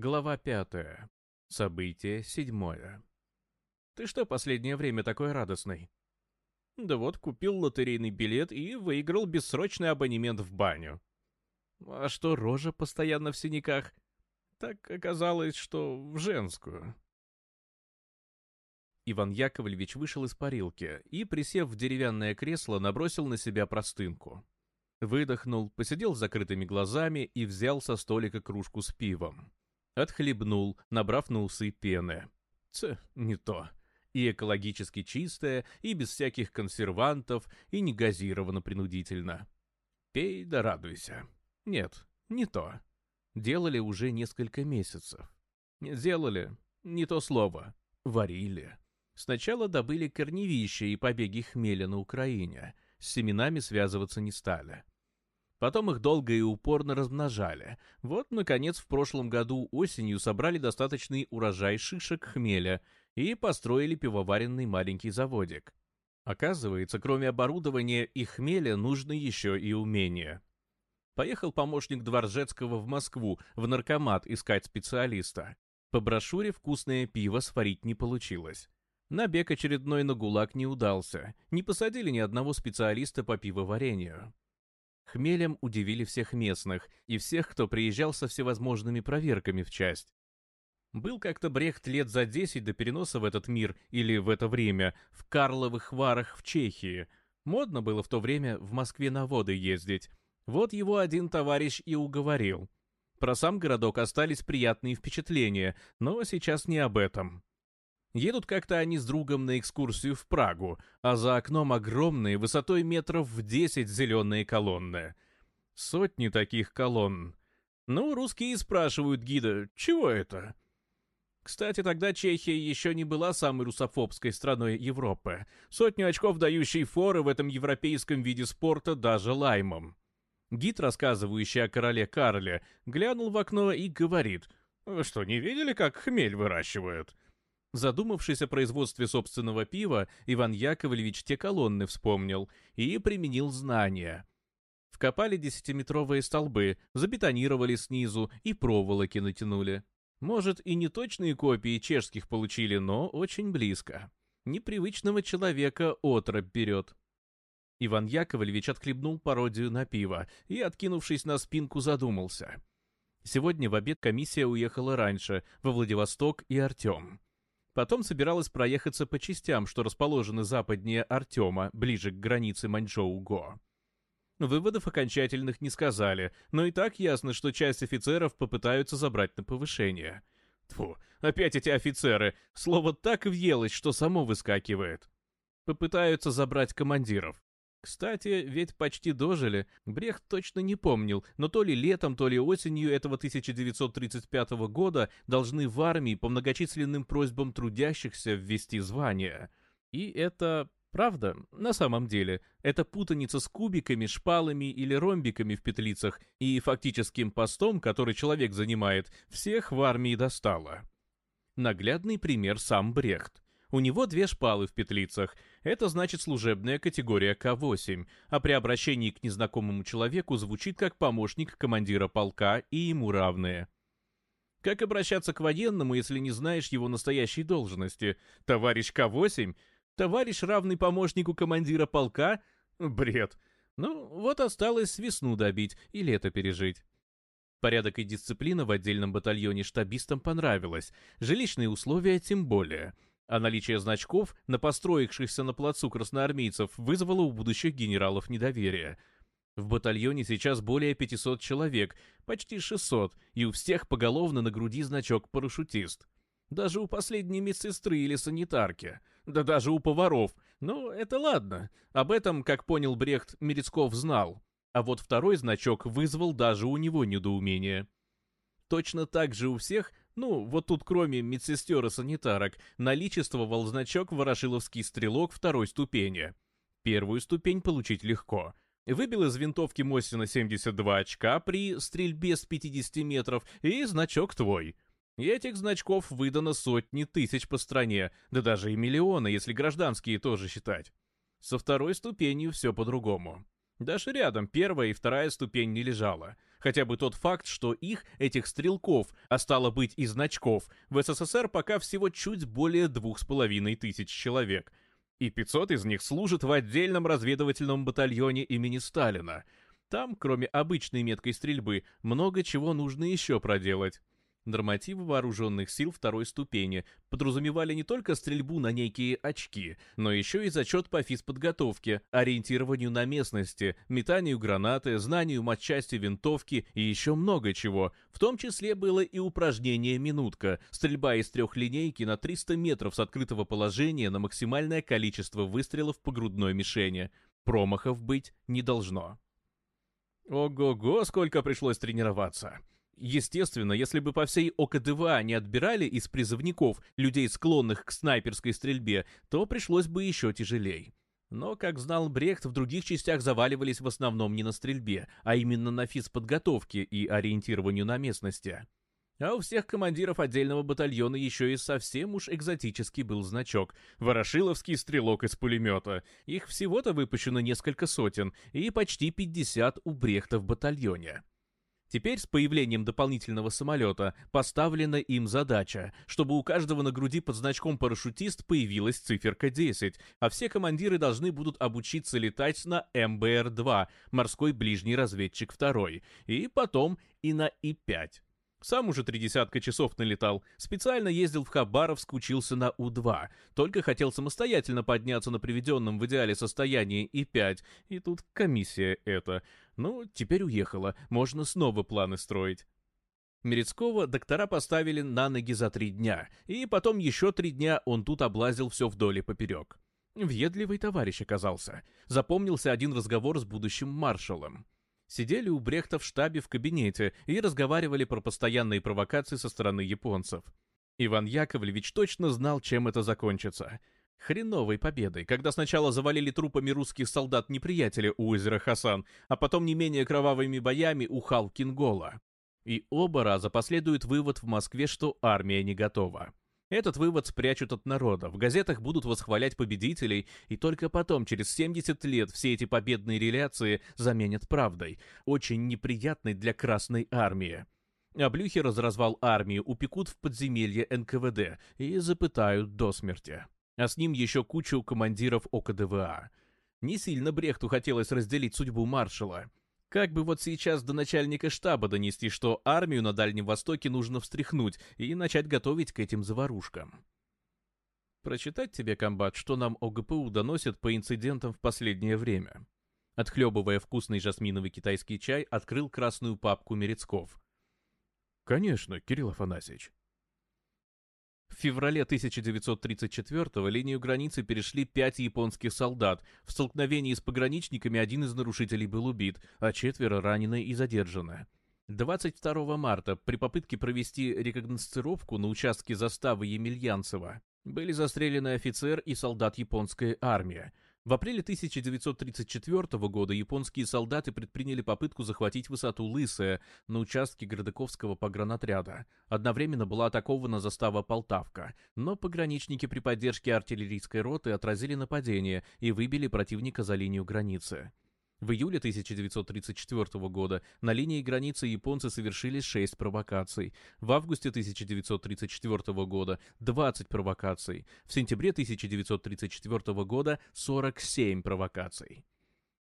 Глава пятая. Событие седьмое. «Ты что последнее время такой радостный?» «Да вот, купил лотерейный билет и выиграл бессрочный абонемент в баню». «А что, рожа постоянно в синяках?» «Так оказалось, что в женскую». Иван Яковлевич вышел из парилки и, присев в деревянное кресло, набросил на себя простынку. Выдохнул, посидел с закрытыми глазами и взял со столика кружку с пивом отхлебнул, набрав на усы пены. Ц, не то. И экологически чистая, и без всяких консервантов, и не газировано принудительно. Пей да радуйся. Нет, не то. Делали уже несколько месяцев. Делали, не то слово. Варили. Сначала добыли корневища и побеги хмеля на Украине. С семенами связываться не стали. Потом их долго и упорно размножали. Вот, наконец, в прошлом году осенью собрали достаточный урожай шишек хмеля и построили пивоваренный маленький заводик. Оказывается, кроме оборудования и хмеля нужно еще и умение. Поехал помощник Дворжецкого в Москву, в наркомат, искать специалиста. По брошюре вкусное пиво сварить не получилось. Набег очередной на гулаг не удался. Не посадили ни одного специалиста по пивоварению. Хмелем удивили всех местных и всех, кто приезжал со всевозможными проверками в часть. Был как-то Брехт лет за десять до переноса в этот мир или в это время в Карловых Варах в Чехии. Модно было в то время в Москве на воды ездить. Вот его один товарищ и уговорил. Про сам городок остались приятные впечатления, но сейчас не об этом. Едут как-то они с другом на экскурсию в Прагу, а за окном огромные, высотой метров в десять зеленые колонны. Сотни таких колонн. Ну, русские спрашивают гида, чего это? Кстати, тогда Чехия еще не была самой русофобской страной Европы. Сотню очков, дающей форы в этом европейском виде спорта даже лаймом. Гид, рассказывающий о короле Карле, глянул в окно и говорит, «Что, не видели, как хмель выращивают?» Задумавшись о производстве собственного пива, Иван Яковлевич те колонны вспомнил и применил знания. Вкопали десятиметровые столбы, забетонировали снизу и проволоки натянули. Может, и не точные копии чешских получили, но очень близко. Непривычного человека отраб берет. Иван Яковлевич отхлебнул пародию на пиво и, откинувшись на спинку, задумался. Сегодня в обед комиссия уехала раньше, во Владивосток и Артем. Потом собиралась проехаться по частям, что расположены западнее Артема, ближе к границе Маньчжоу-Го. Выводов окончательных не сказали, но и так ясно, что часть офицеров попытаются забрать на повышение. Тьфу, опять эти офицеры. Слово так въелось, что само выскакивает. Попытаются забрать командиров. Кстати, ведь почти дожили. Брехт точно не помнил, но то ли летом, то ли осенью этого 1935 года должны в армии по многочисленным просьбам трудящихся ввести звание. И это правда, на самом деле. Это путаница с кубиками, шпалами или ромбиками в петлицах и фактическим постом, который человек занимает, всех в армии достало. Наглядный пример сам Брехт. У него две шпалы в петлицах. Это значит служебная категория К8, а при обращении к незнакомому человеку звучит как помощник командира полка и ему равные. Как обращаться к военному, если не знаешь его настоящей должности? Товарищ К8? Товарищ, равный помощнику командира полка? Бред. Ну, вот осталось весну добить и лето пережить. Порядок и дисциплина в отдельном батальоне штабистам понравилось, жилищные условия тем более а наличие значков на построившихся на плацу красноармейцев вызвало у будущих генералов недоверие. В батальоне сейчас более 500 человек, почти 600, и у всех поголовно на груди значок «парашютист». Даже у последней медсестры или санитарки. Да даже у поваров. Ну, это ладно. Об этом, как понял Брехт, Мерецков знал. А вот второй значок вызвал даже у него недоумение. Точно так же у всех ну, вот тут кроме медсестер и санитарок наличествовал значок «Ворошиловский стрелок» второй ступени. Первую ступень получить легко. Выбил из винтовки Мосина 72 очка при стрельбе с 50 метров и значок твой. И этих значков выдано сотни тысяч по стране, да даже и миллионы, если гражданские тоже считать. Со второй ступенью все по-другому. Даже рядом первая и вторая ступень не лежала. Хотя бы тот факт, что их, этих стрелков, а стало быть и значков, в СССР пока всего чуть более двух с половиной тысяч человек. И 500 из них служат в отдельном разведывательном батальоне имени Сталина. Там, кроме обычной меткой стрельбы, много чего нужно еще проделать. Нормативы вооруженных сил второй ступени подразумевали не только стрельбу на некие очки, но еще и зачет по физподготовке, ориентированию на местности, метанию гранаты, знанию матчасти винтовки и еще много чего. В том числе было и упражнение «Минутка» — стрельба из трех линейки на 300 метров с открытого положения на максимальное количество выстрелов по грудной мишени. Промахов быть не должно. Ого-го, сколько пришлось тренироваться! Естественно, если бы по всей ОКДВА не отбирали из призывников людей, склонных к снайперской стрельбе, то пришлось бы еще тяжелее. Но, как знал Брехт, в других частях заваливались в основном не на стрельбе, а именно на физподготовке и ориентированию на местности. А у всех командиров отдельного батальона еще и совсем уж экзотический был значок — «Ворошиловский стрелок из пулемета». Их всего-то выпущено несколько сотен и почти 50 у Брехта в батальоне. Теперь с появлением дополнительного самолета поставлена им задача, чтобы у каждого на груди под значком «парашютист» появилась циферка 10, а все командиры должны будут обучиться летать на МБР-2, морской ближний разведчик 2, и потом и на И-5. Сам уже три десятка часов налетал, специально ездил в Хабаровск, учился на У-2, только хотел самостоятельно подняться на приведенном в идеале состоянии И-5, и тут комиссия эта. Ну, теперь уехала, можно снова планы строить. Мерецкого доктора поставили на ноги за три дня, и потом еще три дня он тут облазил все вдоль и поперек. Въедливый товарищ оказался. Запомнился один разговор с будущим маршалом сидели у Брехта в штабе в кабинете и разговаривали про постоянные провокации со стороны японцев. Иван Яковлевич точно знал, чем это закончится. Хреновой победой, когда сначала завалили трупами русских солдат-неприятеля у озера Хасан, а потом не менее кровавыми боями у Халкингола. И оба раза последует вывод в Москве, что армия не готова. Этот вывод спрячут от народа, в газетах будут восхвалять победителей, и только потом, через 70 лет, все эти победные реляции заменят правдой, очень неприятной для Красной Армии. А Блюхер разразвал армию, упекут в подземелье НКВД и запытают до смерти. А с ним еще кучу командиров ОКДВА. Не сильно Брехту хотелось разделить судьбу маршала — как бы вот сейчас до начальника штаба донести, что армию на Дальнем Востоке нужно встряхнуть и начать готовить к этим заварушкам? Прочитать тебе, комбат, что нам ОГПУ доносит по инцидентам в последнее время. Отхлебывая вкусный жасминовый китайский чай, открыл красную папку Мерецков. «Конечно, Кирилл Афанасьевич», феврале 1934-го линию границы перешли пять японских солдат. В столкновении с пограничниками один из нарушителей был убит, а четверо ранены и задержаны. 22 марта при попытке провести рекогносцировку на участке заставы Емельянцева были застрелены офицер и солдат японской армии. В апреле 1934 года японские солдаты предприняли попытку захватить высоту Лысая на участке Гордаковского погранотряда. Одновременно была атакована застава Полтавка, но пограничники при поддержке артиллерийской роты отразили нападение и выбили противника за линию границы. В июле 1934 года на линии границы японцы совершили 6 провокаций. В августе 1934 года 20 провокаций. В сентябре 1934 года 47 провокаций.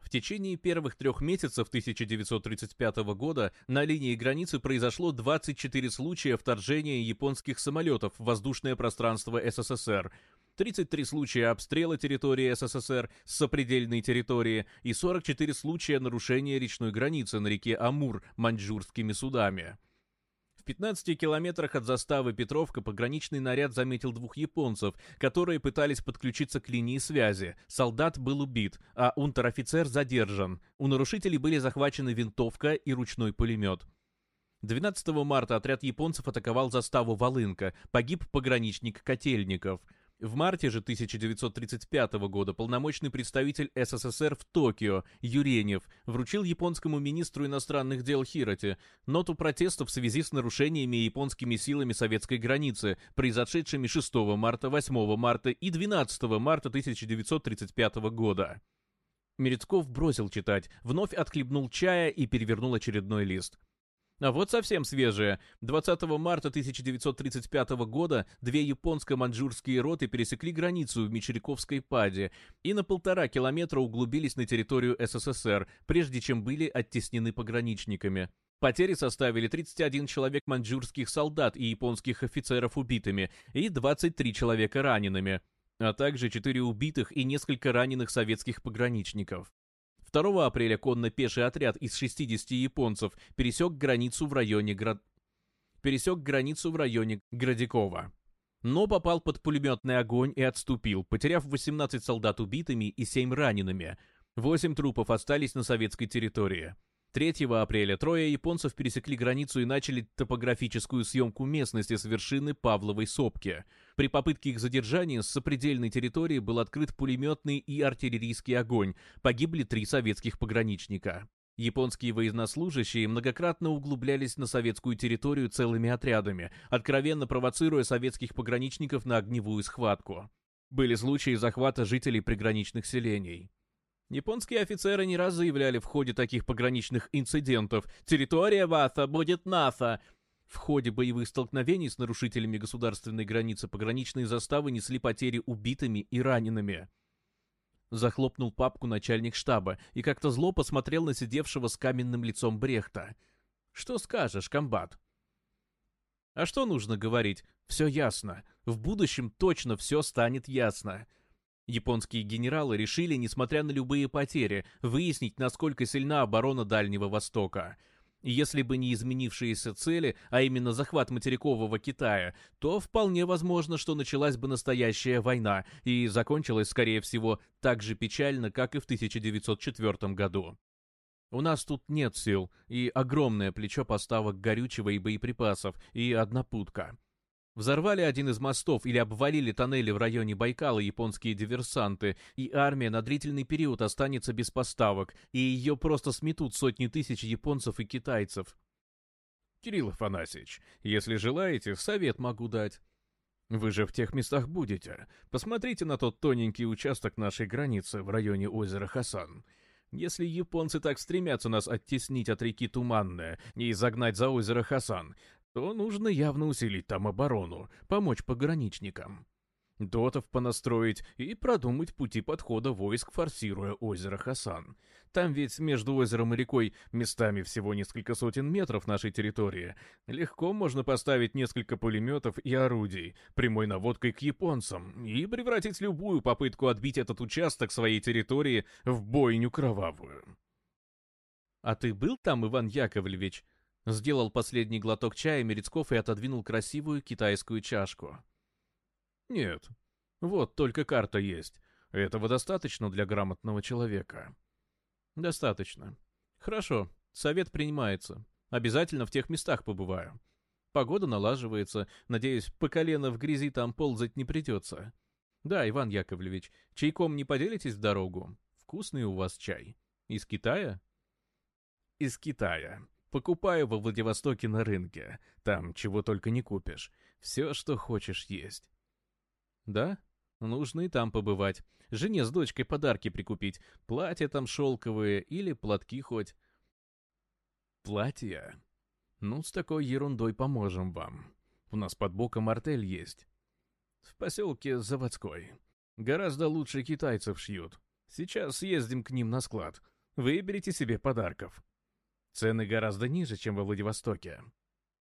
В течение первых трех месяцев 1935 года на линии границы произошло 24 случая вторжения японских самолетов в воздушное пространство СССР, 33 случая обстрела территории СССР с сопредельной территории и 44 случая нарушения речной границы на реке Амур маньчжурскими судами. 15 километрах от заставы Петровка пограничный наряд заметил двух японцев, которые пытались подключиться к линии связи. Солдат был убит, а унтер-офицер задержан. У нарушителей были захвачены винтовка и ручной пулемет. 12 марта отряд японцев атаковал заставу Волынка. Погиб пограничник Котельников – в марте же 1935 года полномочный представитель СССР в Токио Юренев вручил японскому министру иностранных дел Хироте ноту протеста в связи с нарушениями японскими силами советской границы, произошедшими 6 марта, 8 марта и 12 марта 1935 года. Мерецков бросил читать, вновь отхлебнул чая и перевернул очередной лист. А вот совсем свежее. 20 марта 1935 года две японско-маньчжурские роты пересекли границу в Мечериковской паде и на полтора километра углубились на территорию СССР, прежде чем были оттеснены пограничниками. Потери составили 31 человек маньчжурских солдат и японских офицеров убитыми и 23 человека ранеными, а также четыре убитых и несколько раненых советских пограничников. 2 апреля конно-пеший отряд из 60 японцев пересек границу в районе Град... пересек границу в районе Градикова. Но попал под пулеметный огонь и отступил, потеряв 18 солдат убитыми и 7 ранеными. 8 трупов остались на советской территории. 3 апреля трое японцев пересекли границу и начали топографическую съемку местности с вершины Павловой сопки. При попытке их задержания с сопредельной территории был открыт пулеметный и артиллерийский огонь. Погибли три советских пограничника. Японские военнослужащие многократно углублялись на советскую территорию целыми отрядами, откровенно провоцируя советских пограничников на огневую схватку. Были случаи захвата жителей приграничных селений. Японские офицеры не раз заявляли в ходе таких пограничных инцидентов «Территория ВАСА будет НАСА!» В ходе боевых столкновений с нарушителями государственной границы пограничные заставы несли потери убитыми и ранеными. Захлопнул папку начальник штаба и как-то зло посмотрел на сидевшего с каменным лицом Брехта. «Что скажешь, комбат?» «А что нужно говорить? Все ясно. В будущем точно все станет ясно. Японские генералы решили, несмотря на любые потери, выяснить, насколько сильна оборона Дальнего Востока. Если бы не изменившиеся цели, а именно захват материкового Китая, то вполне возможно, что началась бы настоящая война и закончилась, скорее всего, так же печально, как и в 1904 году. У нас тут нет сил, и огромное плечо поставок горючего и боеприпасов, и одна путка. Взорвали один из мостов или обвалили тоннели в районе Байкала японские диверсанты, и армия на длительный период останется без поставок, и ее просто сметут сотни тысяч японцев и китайцев. Кирилл Афанасьевич, если желаете, совет могу дать. Вы же в тех местах будете. Посмотрите на тот тоненький участок нашей границы в районе озера Хасан. Если японцы так стремятся нас оттеснить от реки Туманная и загнать за озеро Хасан, то нужно явно усилить там оборону, помочь пограничникам. Дотов понастроить и продумать пути подхода войск, форсируя озеро Хасан. Там ведь между озером и рекой местами всего несколько сотен метров нашей территории. Легко можно поставить несколько пулеметов и орудий, прямой наводкой к японцам, и превратить любую попытку отбить этот участок своей территории в бойню кровавую. «А ты был там, Иван Яковлевич?» Сделал последний глоток чая Мерецков и отодвинул красивую китайскую чашку. «Нет. Вот только карта есть. Этого достаточно для грамотного человека». «Достаточно. Хорошо. Совет принимается. Обязательно в тех местах побываю. Погода налаживается. Надеюсь, по колено в грязи там ползать не придется. Да, Иван Яковлевич, чайком не поделитесь в дорогу? Вкусный у вас чай. Из Китая?» «Из Китая», Покупаю во Владивостоке на рынке. Там чего только не купишь. Все, что хочешь есть. Да? Нужно и там побывать. Жене с дочкой подарки прикупить. Платья там шелковые или платки хоть. Платья? Ну, с такой ерундой поможем вам. У нас под боком артель есть. В поселке Заводской. Гораздо лучше китайцев шьют. Сейчас съездим к ним на склад. Выберите себе подарков. Цены гораздо ниже, чем во Владивостоке.